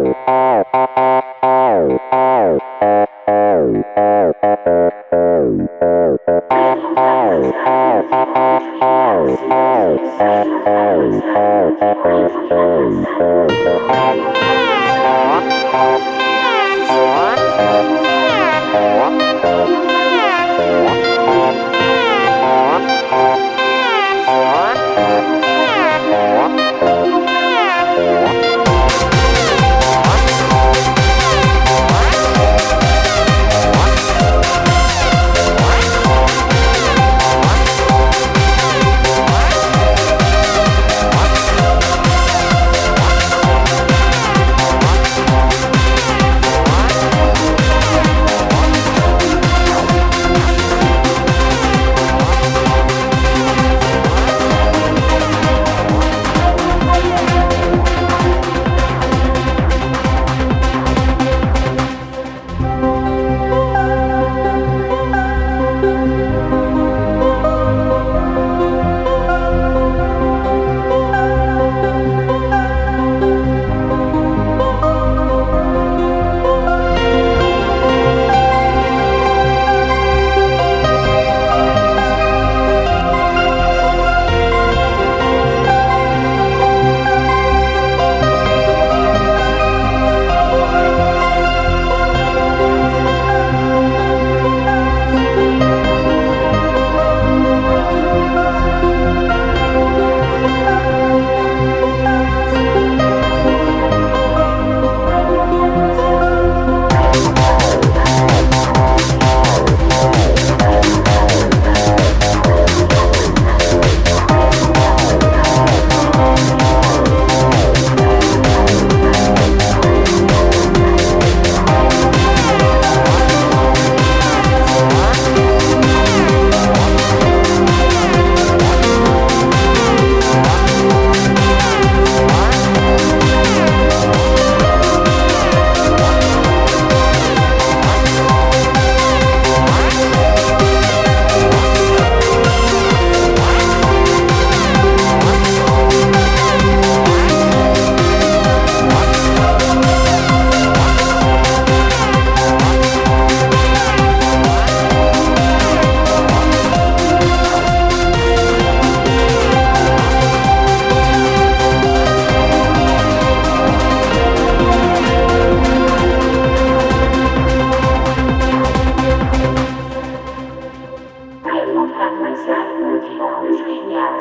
Oh,